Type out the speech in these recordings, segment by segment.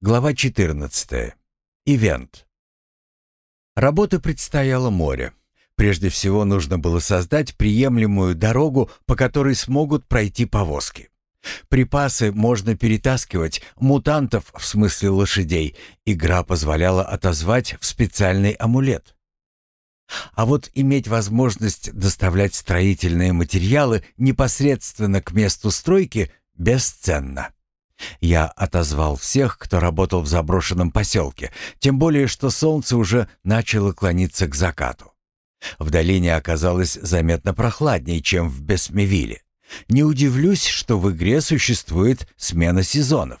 Глава 14. Ивент. Работы предстояло море. Прежде всего нужно было создать приемлемую дорогу, по которой смогут пройти повозки. Припасы можно перетаскивать, мутантов, в смысле лошадей, игра позволяла отозвать в специальный амулет. А вот иметь возможность доставлять строительные материалы непосредственно к месту стройки бесценно. Я отозвал всех, кто работал в заброшенном поселке, тем более что солнце уже начало клониться к закату. В долине оказалось заметно прохладнее, чем в Бесмевиле. Не удивлюсь, что в игре существует смена сезонов.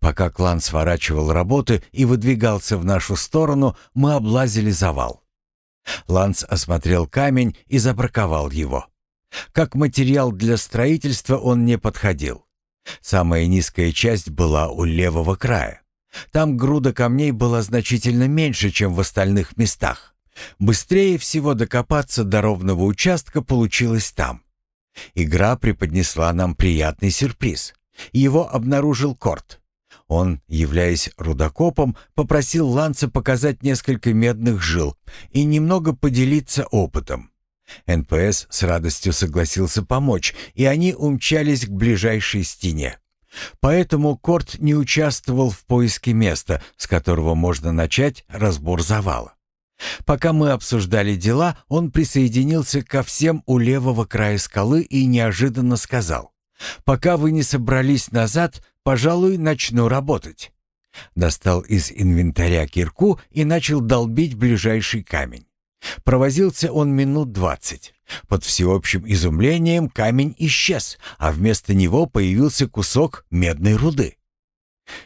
Пока клан сворачивал работы и выдвигался в нашу сторону, мы облазили завал. Ланс осмотрел камень и забраковал его. Как материал для строительства он не подходил. Самая низкая часть была у левого края. Там груда камней была значительно меньше, чем в остальных местах. Быстрее всего докопаться до ровного участка получилось там. Игра преподнесла нам приятный сюрприз. Его обнаружил Корт. Он, являясь рудокопом, попросил Ланца показать несколько медных жил и немного поделиться опытом. НПС с радостью согласился помочь, и они умчались к ближайшей стене. Поэтому Корт не участвовал в поиске места, с которого можно начать разбор завала. Пока мы обсуждали дела, он присоединился ко всем у левого края скалы и неожиданно сказал, «Пока вы не собрались назад, пожалуй, начну работать». Достал из инвентаря кирку и начал долбить ближайший камень. Провозился он минут двадцать. Под всеобщим изумлением камень исчез, а вместо него появился кусок медной руды.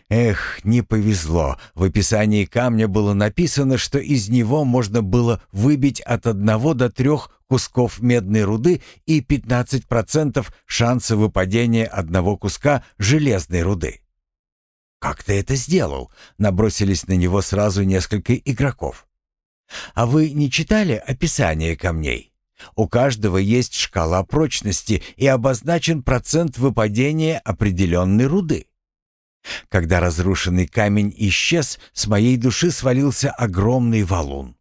Эх, не повезло. В описании камня было написано, что из него можно было выбить от одного до трех кусков медной руды и 15% шанса выпадения одного куска железной руды. «Как ты это сделал?» — набросились на него сразу несколько игроков. А вы не читали описание камней? У каждого есть шкала прочности и обозначен процент выпадения определенной руды. Когда разрушенный камень исчез, с моей души свалился огромный валун.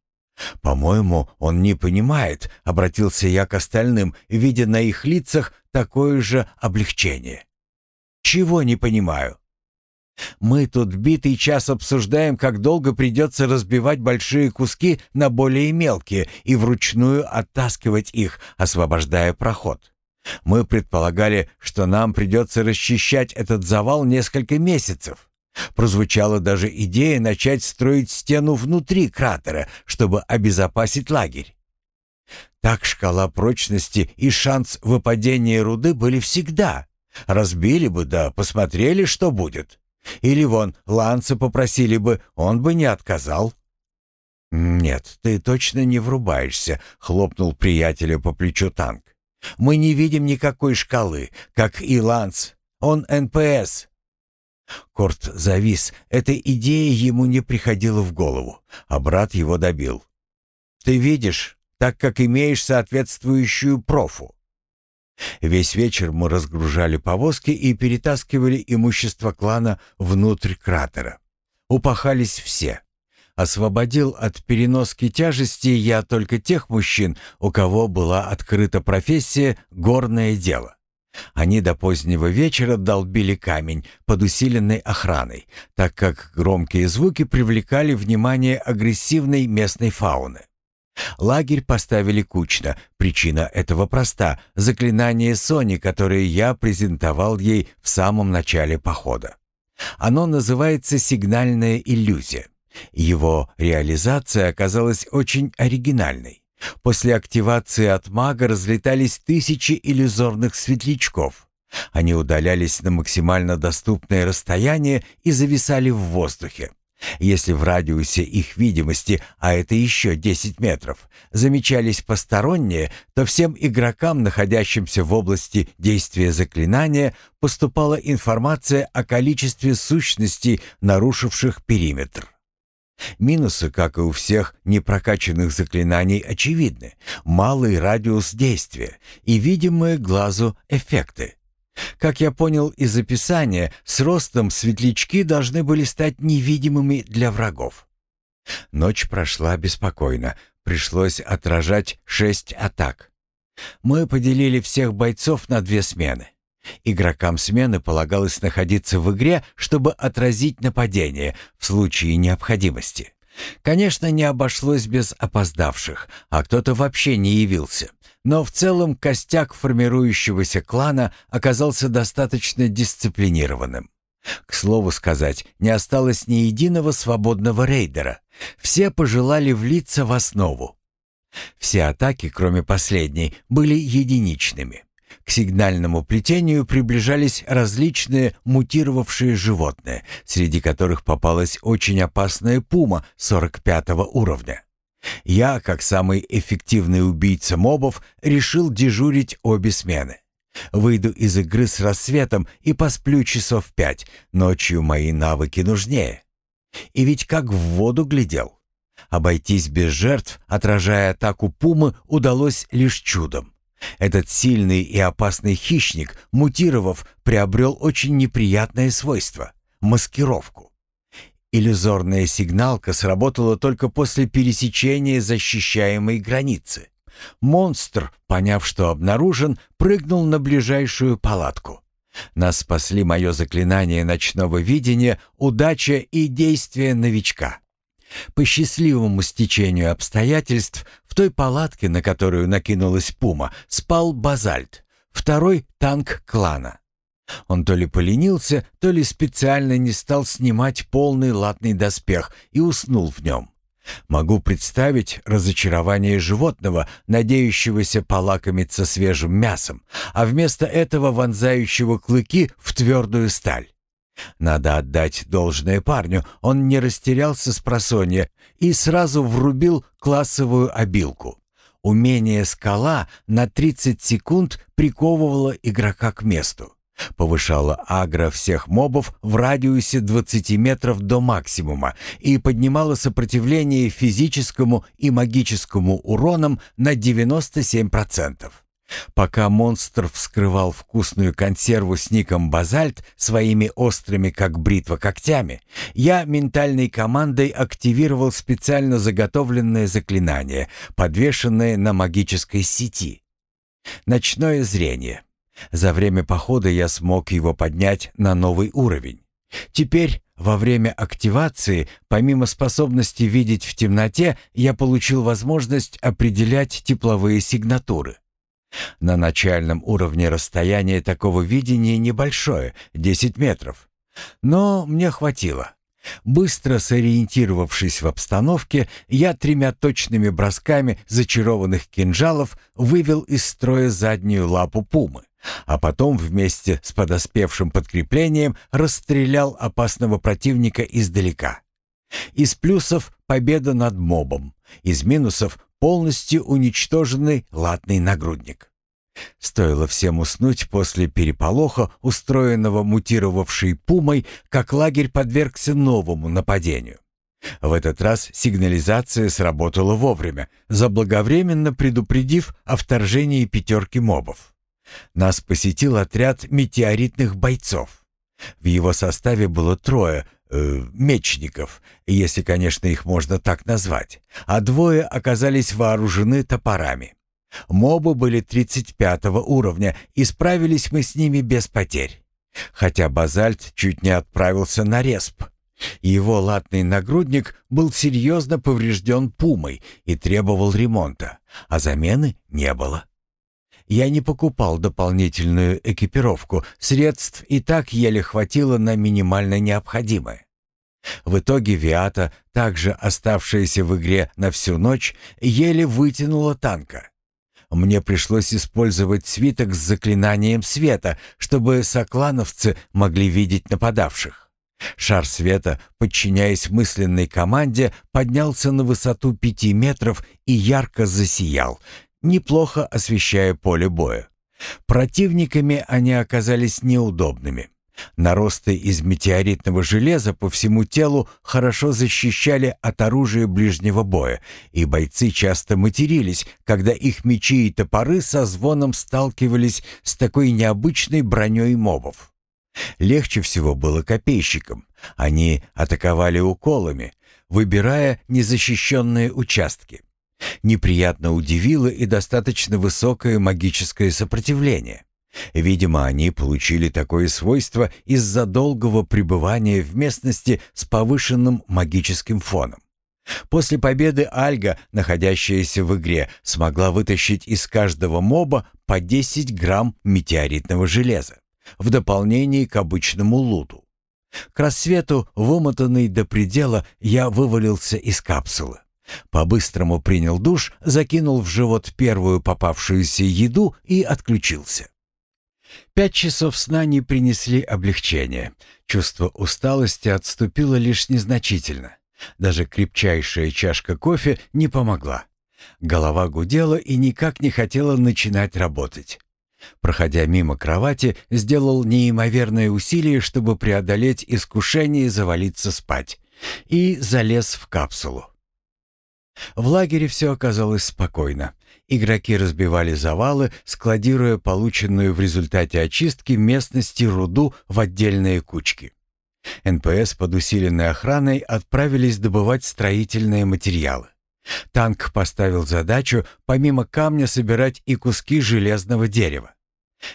«По-моему, он не понимает», — обратился я к остальным, видя на их лицах такое же облегчение. «Чего не понимаю?» Мы тут битый час обсуждаем, как долго придется разбивать большие куски на более мелкие и вручную оттаскивать их, освобождая проход. Мы предполагали, что нам придется расчищать этот завал несколько месяцев. Прозвучала даже идея начать строить стену внутри кратера, чтобы обезопасить лагерь. Так шкала прочности и шанс выпадения руды были всегда. Разбили бы, да посмотрели, что будет. Или вон, Ланца попросили бы, он бы не отказал». «Нет, ты точно не врубаешься», — хлопнул приятеля по плечу танк. «Мы не видим никакой шкалы, как и Ланц. Он НПС». Корт завис. Эта идея ему не приходила в голову, а брат его добил. «Ты видишь, так как имеешь соответствующую профу. Весь вечер мы разгружали повозки и перетаскивали имущество клана внутрь кратера. Упахались все. Освободил от переноски тяжести я только тех мужчин, у кого была открыта профессия «горное дело». Они до позднего вечера долбили камень под усиленной охраной, так как громкие звуки привлекали внимание агрессивной местной фауны. Лагерь поставили кучно. Причина этого проста — заклинание Сони, которое я презентовал ей в самом начале похода. Оно называется «сигнальная иллюзия». Его реализация оказалась очень оригинальной. После активации от мага разлетались тысячи иллюзорных светлячков. Они удалялись на максимально доступное расстояние и зависали в воздухе. Если в радиусе их видимости, а это еще 10 метров, замечались посторонние, то всем игрокам, находящимся в области действия заклинания, поступала информация о количестве сущностей, нарушивших периметр. Минусы, как и у всех непрокачанных заклинаний, очевидны. Малый радиус действия и видимые глазу эффекты. Как я понял из описания, с ростом светлячки должны были стать невидимыми для врагов. Ночь прошла беспокойно, пришлось отражать шесть атак. Мы поделили всех бойцов на две смены. Игрокам смены полагалось находиться в игре, чтобы отразить нападение в случае необходимости. Конечно, не обошлось без опоздавших, а кто-то вообще не явился. Но в целом костяк формирующегося клана оказался достаточно дисциплинированным. К слову сказать, не осталось ни единого свободного рейдера. Все пожелали влиться в основу. Все атаки, кроме последней, были единичными. К сигнальному плетению приближались различные мутировавшие животные, среди которых попалась очень опасная пума 45 уровня. Я, как самый эффективный убийца мобов, решил дежурить обе смены. Выйду из игры с рассветом и посплю часов пять. Ночью мои навыки нужнее. И ведь как в воду глядел. Обойтись без жертв, отражая атаку пумы, удалось лишь чудом. Этот сильный и опасный хищник, мутировав, приобрел очень неприятное свойство — маскировку. Иллюзорная сигналка сработала только после пересечения защищаемой границы. Монстр, поняв, что обнаружен, прыгнул на ближайшую палатку. Нас спасли мое заклинание ночного видения, удача и действия новичка. По счастливому стечению обстоятельств в той палатке, на которую накинулась пума, спал базальт, второй танк клана. Он то ли поленился, то ли специально не стал снимать полный латный доспех и уснул в нем. Могу представить разочарование животного, надеющегося полакомиться свежим мясом, а вместо этого вонзающего клыки в твердую сталь. Надо отдать должное парню, он не растерялся с просонья и сразу врубил классовую обилку. Умение скала на 30 секунд приковывало игрока к месту. Повышало агро всех мобов в радиусе 20 метров до максимума и поднимало сопротивление физическому и магическому уронам на 97%. Пока монстр вскрывал вкусную консерву с ником «Базальт» своими острыми, как бритва, когтями, я ментальной командой активировал специально заготовленное заклинание, подвешенное на магической сети. Ночное зрение. За время похода я смог его поднять на новый уровень. Теперь, во время активации, помимо способности видеть в темноте, я получил возможность определять тепловые сигнатуры. На начальном уровне расстояние такого видения небольшое, 10 метров. Но мне хватило. Быстро сориентировавшись в обстановке, я тремя точными бросками зачарованных кинжалов вывел из строя заднюю лапу пумы, а потом вместе с подоспевшим подкреплением расстрелял опасного противника издалека. Из плюсов — победа над мобом, из минусов полностью уничтоженный латный нагрудник. Стоило всем уснуть после переполоха, устроенного мутировавшей пумой, как лагерь подвергся новому нападению. В этот раз сигнализация сработала вовремя, заблаговременно предупредив о вторжении пятерки мобов. Нас посетил отряд метеоритных бойцов. В его составе было трое э, мечников, если, конечно, их можно так назвать, а двое оказались вооружены топорами. Мобы были 35 уровня, и справились мы с ними без потерь. Хотя базальт чуть не отправился на респ. Его латный нагрудник был серьезно поврежден пумой и требовал ремонта, а замены не было. Я не покупал дополнительную экипировку, средств и так еле хватило на минимально необходимое. В итоге Виата, также оставшаяся в игре на всю ночь, еле вытянула танка. Мне пришлось использовать свиток с заклинанием света, чтобы соклановцы могли видеть нападавших. Шар света, подчиняясь мысленной команде, поднялся на высоту пяти метров и ярко засиял, неплохо освещая поле боя. Противниками они оказались неудобными. Наросты из метеоритного железа по всему телу хорошо защищали от оружия ближнего боя, и бойцы часто матерились, когда их мечи и топоры со звоном сталкивались с такой необычной броней мобов. Легче всего было копейщикам. Они атаковали уколами, выбирая незащищенные участки. Неприятно удивило и достаточно высокое магическое сопротивление. Видимо, они получили такое свойство из-за долгого пребывания в местности с повышенным магическим фоном. После победы Альга, находящаяся в игре, смогла вытащить из каждого моба по 10 грамм метеоритного железа, в дополнение к обычному луту. К рассвету, вымотанный до предела, я вывалился из капсулы. По-быстрому принял душ, закинул в живот первую попавшуюся еду и отключился. Пять часов сна не принесли облегчения. Чувство усталости отступило лишь незначительно. Даже крепчайшая чашка кофе не помогла. Голова гудела и никак не хотела начинать работать. Проходя мимо кровати, сделал неимоверное усилие, чтобы преодолеть искушение завалиться спать, и залез в капсулу. В лагере все оказалось спокойно. Игроки разбивали завалы, складируя полученную в результате очистки местности руду в отдельные кучки. НПС под усиленной охраной отправились добывать строительные материалы. Танк поставил задачу помимо камня собирать и куски железного дерева.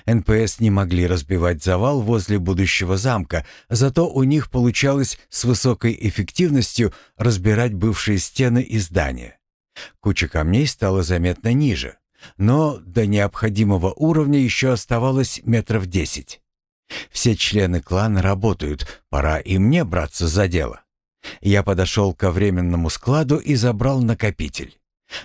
НПС не могли разбивать завал возле будущего замка, зато у них получалось с высокой эффективностью разбирать бывшие стены и здания. Куча камней стала заметно ниже, но до необходимого уровня еще оставалось метров десять. Все члены клана работают, пора и мне браться за дело. Я подошел ко временному складу и забрал накопитель.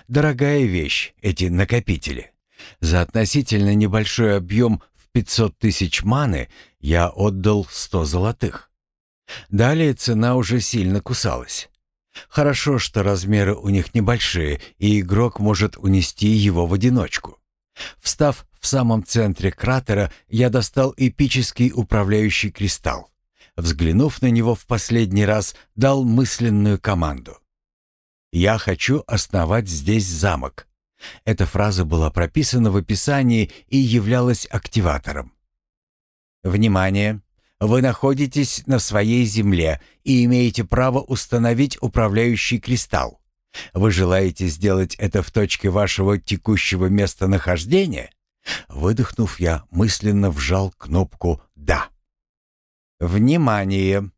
Дорогая вещь, эти накопители. За относительно небольшой объем в 500 тысяч маны я отдал 100 золотых. Далее цена уже сильно кусалась. Хорошо, что размеры у них небольшие, и игрок может унести его в одиночку. Встав в самом центре кратера, я достал эпический управляющий кристалл. Взглянув на него в последний раз, дал мысленную команду. «Я хочу основать здесь замок». Эта фраза была прописана в описании и являлась активатором. «Внимание! Вы находитесь на своей земле и имеете право установить управляющий кристалл. Вы желаете сделать это в точке вашего текущего местонахождения? Выдохнув, я мысленно вжал кнопку «Да». Внимание!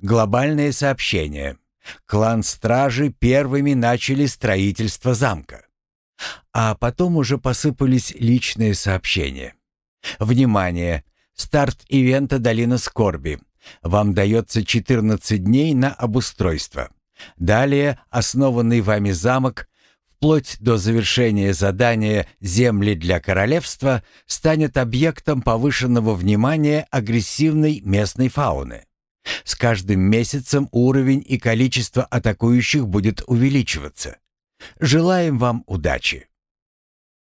Глобальное сообщение. Клан Стражи первыми начали строительство замка. А потом уже посыпались личные сообщения. Внимание! Старт ивента «Долина скорби». Вам дается 14 дней на обустройство. Далее основанный вами замок, вплоть до завершения задания «Земли для королевства», станет объектом повышенного внимания агрессивной местной фауны. С каждым месяцем уровень и количество атакующих будет увеличиваться. Желаем вам удачи.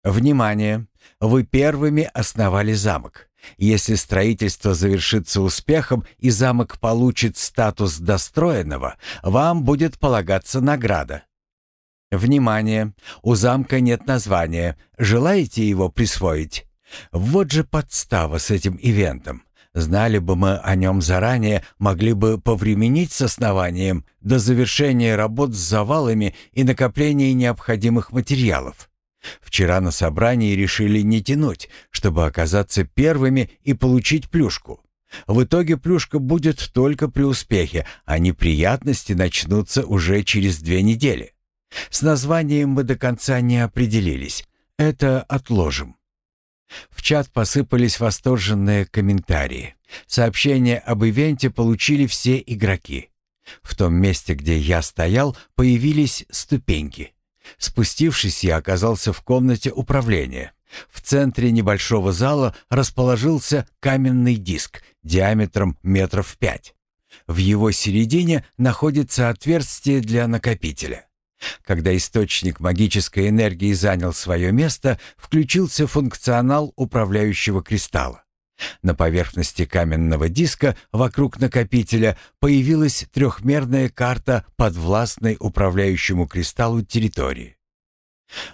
Внимание! Вы первыми основали замок. Если строительство завершится успехом и замок получит статус достроенного, вам будет полагаться награда. Внимание! У замка нет названия. Желаете его присвоить? Вот же подстава с этим ивентом. Знали бы мы о нем заранее, могли бы повременить с основанием до завершения работ с завалами и накопления необходимых материалов. Вчера на собрании решили не тянуть, чтобы оказаться первыми и получить плюшку. В итоге плюшка будет только при успехе, а неприятности начнутся уже через две недели. С названием мы до конца не определились. Это отложим. В чат посыпались восторженные комментарии. Сообщения об ивенте получили все игроки. В том месте, где я стоял, появились ступеньки. Спустившись, я оказался в комнате управления. В центре небольшого зала расположился каменный диск диаметром метров пять. В его середине находится отверстие для накопителя. Когда источник магической энергии занял свое место, включился функционал управляющего кристалла. На поверхности каменного диска вокруг накопителя появилась трехмерная карта подвластной управляющему кристаллу территории.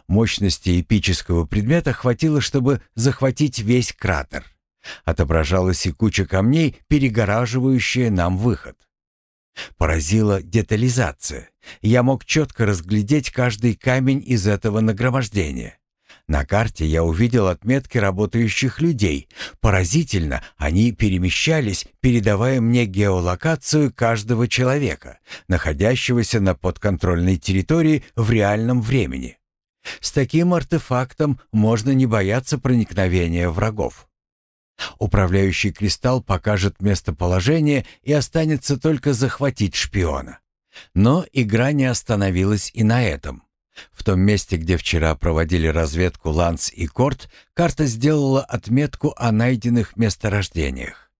Мощности эпического предмета хватило, чтобы захватить весь кратер. Отображалась и куча камней, перегораживающая нам выход. Поразила детализация. Я мог четко разглядеть каждый камень из этого нагромождения. На карте я увидел отметки работающих людей. Поразительно, они перемещались, передавая мне геолокацию каждого человека, находящегося на подконтрольной территории в реальном времени. С таким артефактом можно не бояться проникновения врагов. Управляющий кристалл покажет местоположение и останется только захватить шпиона. Но игра не остановилась и на этом. В том месте, где вчера проводили разведку Ланс и Корт, карта сделала отметку о найденных месторождениях.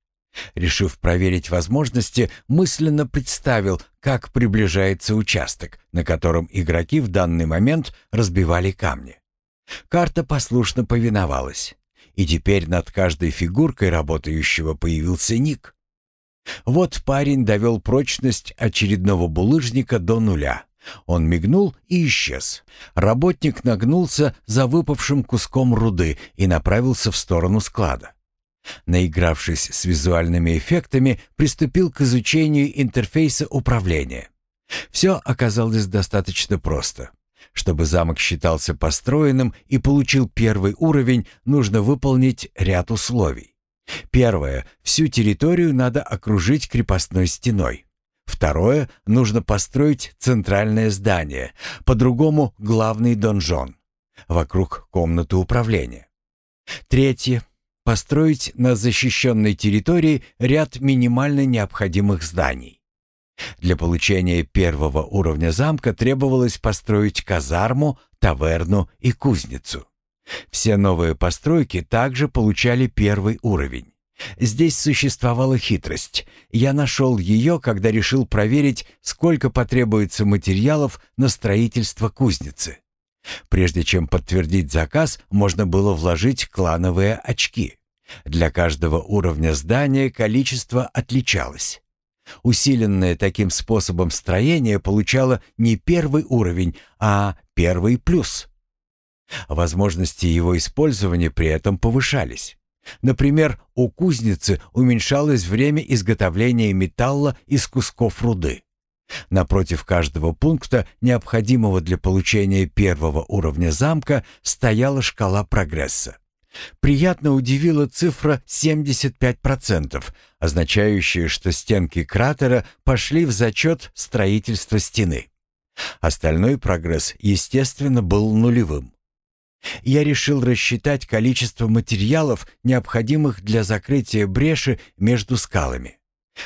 Решив проверить возможности, мысленно представил, как приближается участок, на котором игроки в данный момент разбивали камни. Карта послушно повиновалась, и теперь над каждой фигуркой работающего появился ник. Вот парень довел прочность очередного булыжника до нуля. Он мигнул и исчез. Работник нагнулся за выпавшим куском руды и направился в сторону склада. Наигравшись с визуальными эффектами, приступил к изучению интерфейса управления. Все оказалось достаточно просто. Чтобы замок считался построенным и получил первый уровень, нужно выполнить ряд условий. Первое. Всю территорию надо окружить крепостной стеной. Второе. Нужно построить центральное здание, по-другому главный донжон, вокруг комнаты управления. Третье построить на защищенной территории ряд минимально необходимых зданий. Для получения первого уровня замка требовалось построить казарму, таверну и кузницу. Все новые постройки также получали первый уровень. Здесь существовала хитрость. Я нашел ее, когда решил проверить, сколько потребуется материалов на строительство кузницы. Прежде чем подтвердить заказ, можно было вложить клановые очки. Для каждого уровня здания количество отличалось. Усиленное таким способом строение получало не первый уровень, а первый плюс. Возможности его использования при этом повышались. Например, у кузницы уменьшалось время изготовления металла из кусков руды. Напротив каждого пункта, необходимого для получения первого уровня замка, стояла шкала прогресса. Приятно удивила цифра 75%, означающая, что стенки кратера пошли в зачет строительства стены. Остальной прогресс, естественно, был нулевым. Я решил рассчитать количество материалов, необходимых для закрытия бреши между скалами.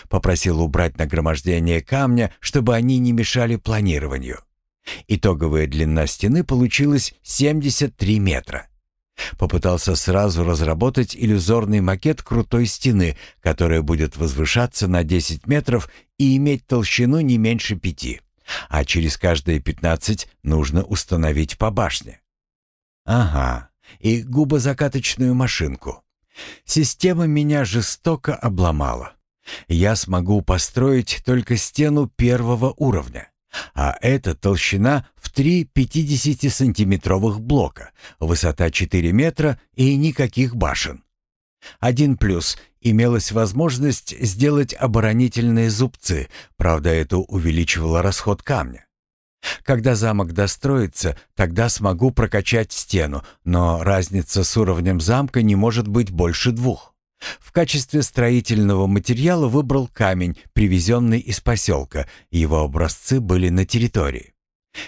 Попросил убрать нагромождение камня, чтобы они не мешали планированию. Итоговая длина стены получилась 73 метра. Попытался сразу разработать иллюзорный макет крутой стены, которая будет возвышаться на 10 метров и иметь толщину не меньше пяти, а через каждые 15 нужно установить по башне. Ага, и губозакаточную машинку. Система меня жестоко обломала. Я смогу построить только стену первого уровня. А это толщина в три 50-сантиметровых блока, высота 4 метра и никаких башен. Один плюс – имелась возможность сделать оборонительные зубцы, правда это увеличивало расход камня. Когда замок достроится, тогда смогу прокачать стену, но разница с уровнем замка не может быть больше двух. В качестве строительного материала выбрал камень, привезенный из поселка, его образцы были на территории.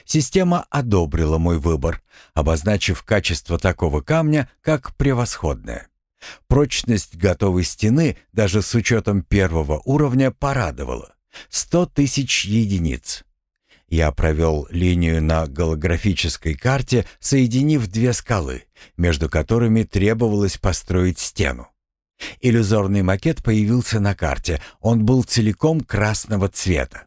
Система одобрила мой выбор, обозначив качество такого камня как превосходное. Прочность готовой стены даже с учетом первого уровня порадовала. 100 тысяч единиц. Я провел линию на голографической карте, соединив две скалы, между которыми требовалось построить стену. Иллюзорный макет появился на карте. Он был целиком красного цвета.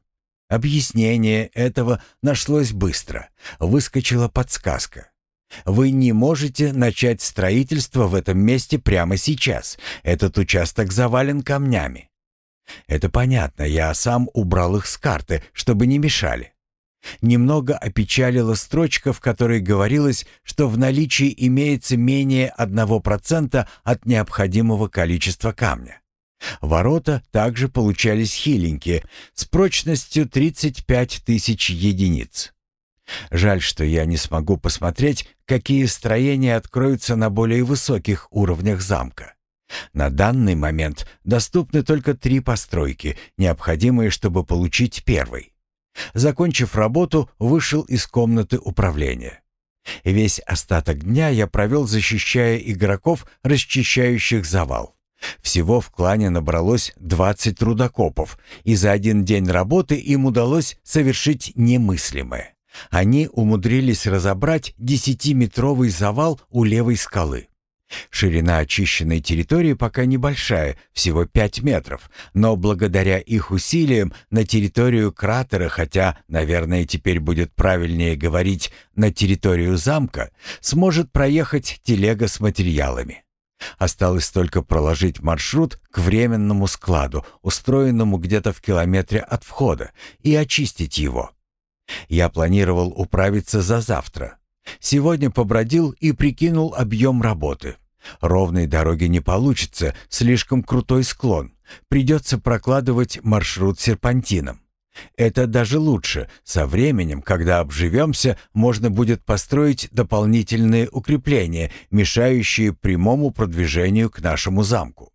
Объяснение этого нашлось быстро. Выскочила подсказка. Вы не можете начать строительство в этом месте прямо сейчас. Этот участок завален камнями. Это понятно, я сам убрал их с карты, чтобы не мешали. Немного опечалила строчка, в которой говорилось, что в наличии имеется менее 1% от необходимого количества камня. Ворота также получались хиленькие, с прочностью 35 тысяч единиц. Жаль, что я не смогу посмотреть, какие строения откроются на более высоких уровнях замка. На данный момент доступны только три постройки, необходимые, чтобы получить первый. Закончив работу, вышел из комнаты управления. Весь остаток дня я провел, защищая игроков, расчищающих завал. Всего в клане набралось 20 трудокопов, и за один день работы им удалось совершить немыслимое. Они умудрились разобрать десятиметровый завал у левой скалы. Ширина очищенной территории пока небольшая, всего 5 метров, но благодаря их усилиям на территорию кратера, хотя, наверное, теперь будет правильнее говорить на территорию замка, сможет проехать телега с материалами. Осталось только проложить маршрут к временному складу, устроенному где-то в километре от входа, и очистить его. Я планировал управиться за завтра. Сегодня побродил и прикинул объем работы. Ровной дороги не получится, слишком крутой склон. Придется прокладывать маршрут серпантином. Это даже лучше. Со временем, когда обживемся, можно будет построить дополнительные укрепления, мешающие прямому продвижению к нашему замку.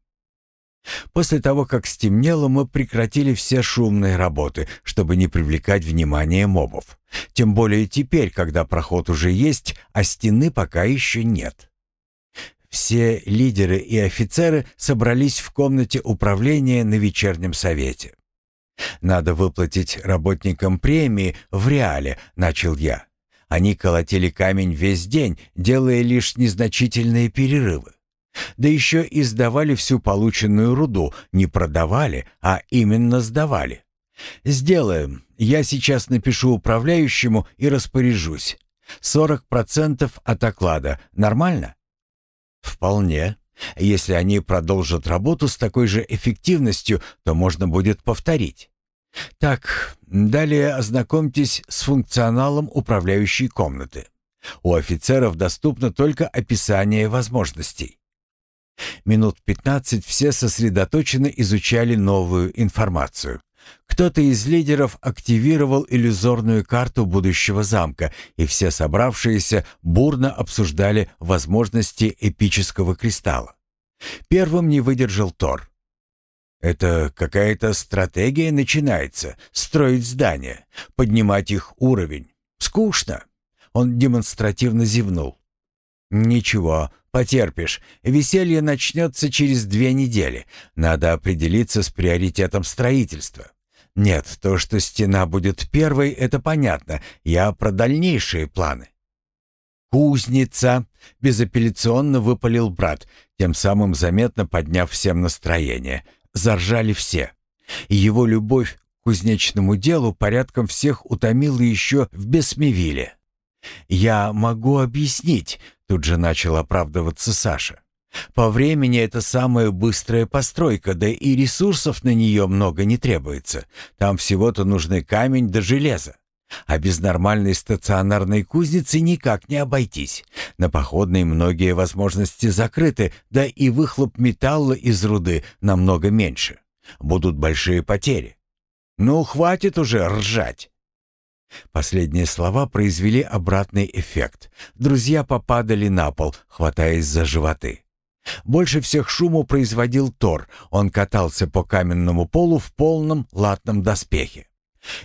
После того, как стемнело, мы прекратили все шумные работы, чтобы не привлекать внимание мобов. Тем более теперь, когда проход уже есть, а стены пока еще нет. Все лидеры и офицеры собрались в комнате управления на вечернем совете. «Надо выплатить работникам премии в реале», — начал я. Они колотили камень весь день, делая лишь незначительные перерывы. Да еще и сдавали всю полученную руду, не продавали, а именно сдавали. «Сделаем. Я сейчас напишу управляющему и распоряжусь. 40% от оклада. Нормально?» «Вполне. Если они продолжат работу с такой же эффективностью, то можно будет повторить. Так, далее ознакомьтесь с функционалом управляющей комнаты. У офицеров доступно только описание возможностей. Минут 15 все сосредоточенно изучали новую информацию. Кто-то из лидеров активировал иллюзорную карту будущего замка, и все собравшиеся бурно обсуждали возможности эпического кристалла. Первым не выдержал Тор. «Это какая-то стратегия начинается — строить здания, поднимать их уровень. Скучно!» Он демонстративно зевнул. «Ничего, потерпишь. Веселье начнется через две недели. Надо определиться с приоритетом строительства. Нет, то, что стена будет первой, это понятно. Я про дальнейшие планы». «Кузница!» — безапелляционно выпалил брат, тем самым заметно подняв всем настроение. Заржали все. Его любовь к кузнечному делу порядком всех утомила еще в Бесмевиле. «Я могу объяснить», — тут же начал оправдываться Саша. «По времени это самая быстрая постройка, да и ресурсов на нее много не требуется. Там всего-то нужны камень да железо. А без нормальной стационарной кузницы никак не обойтись. На походной многие возможности закрыты, да и выхлоп металла из руды намного меньше. Будут большие потери. Ну, хватит уже ржать. Последние слова произвели обратный эффект. Друзья попадали на пол, хватаясь за животы. Больше всех шуму производил Тор. Он катался по каменному полу в полном латном доспехе.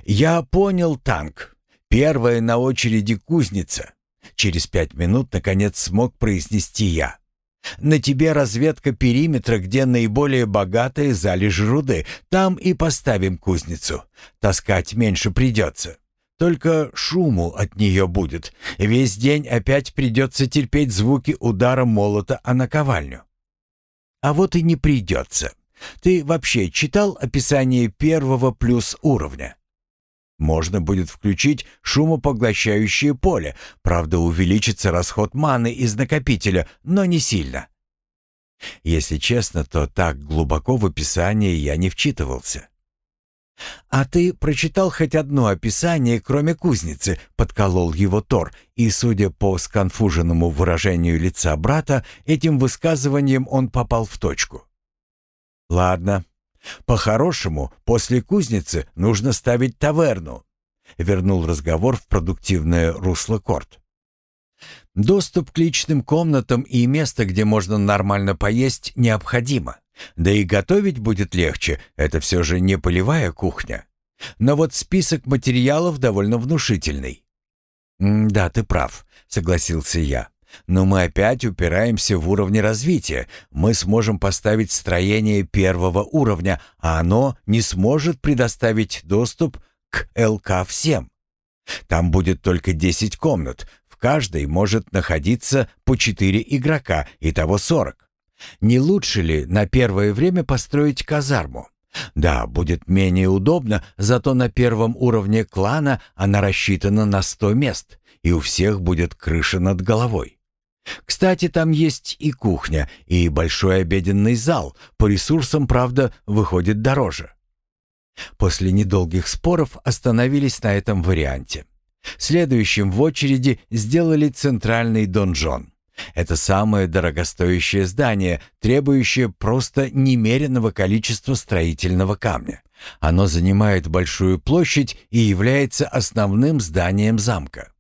«Я понял, танк. Первая на очереди кузница». Через пять минут, наконец, смог произнести я. «На тебе разведка периметра, где наиболее богатые залежи руды. Там и поставим кузницу. Таскать меньше придется». Только шуму от нее будет. Весь день опять придется терпеть звуки удара молота о наковальню. А вот и не придется. Ты вообще читал описание первого плюс уровня? Можно будет включить шумопоглощающее поле, правда увеличится расход маны из накопителя, но не сильно. Если честно, то так глубоко в описание я не вчитывался. «А ты прочитал хоть одно описание, кроме кузницы?» — подколол его Тор, и, судя по сконфуженному выражению лица брата, этим высказыванием он попал в точку. «Ладно. По-хорошему, после кузницы нужно ставить таверну», — вернул разговор в продуктивное русло Корт. «Доступ к личным комнатам и место, где можно нормально поесть, необходимо. Да и готовить будет легче, это все же не полевая кухня. Но вот список материалов довольно внушительный». «Да, ты прав», — согласился я. «Но мы опять упираемся в уровне развития. Мы сможем поставить строение первого уровня, а оно не сможет предоставить доступ к ЛК всем. Там будет только 10 комнат, в каждой может находиться по 4 игрока, итого 40. Не лучше ли на первое время построить казарму? Да, будет менее удобно, зато на первом уровне клана она рассчитана на 100 мест, и у всех будет крыша над головой. Кстати, там есть и кухня, и большой обеденный зал, по ресурсам, правда, выходит дороже. После недолгих споров остановились на этом варианте. Следующим в очереди сделали центральный донжон. Это самое дорогостоящее здание, требующее просто немеренного количества строительного камня. Оно занимает большую площадь и является основным зданием замка.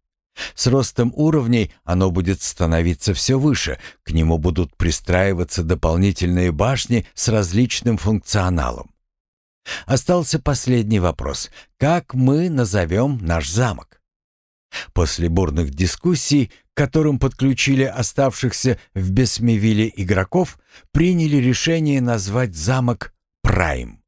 С ростом уровней оно будет становиться все выше, к нему будут пристраиваться дополнительные башни с различным функционалом. Остался последний вопрос. Как мы назовем наш замок? После бурных дискуссий, которым подключили оставшихся в Бесмевиле игроков, приняли решение назвать замок «Прайм».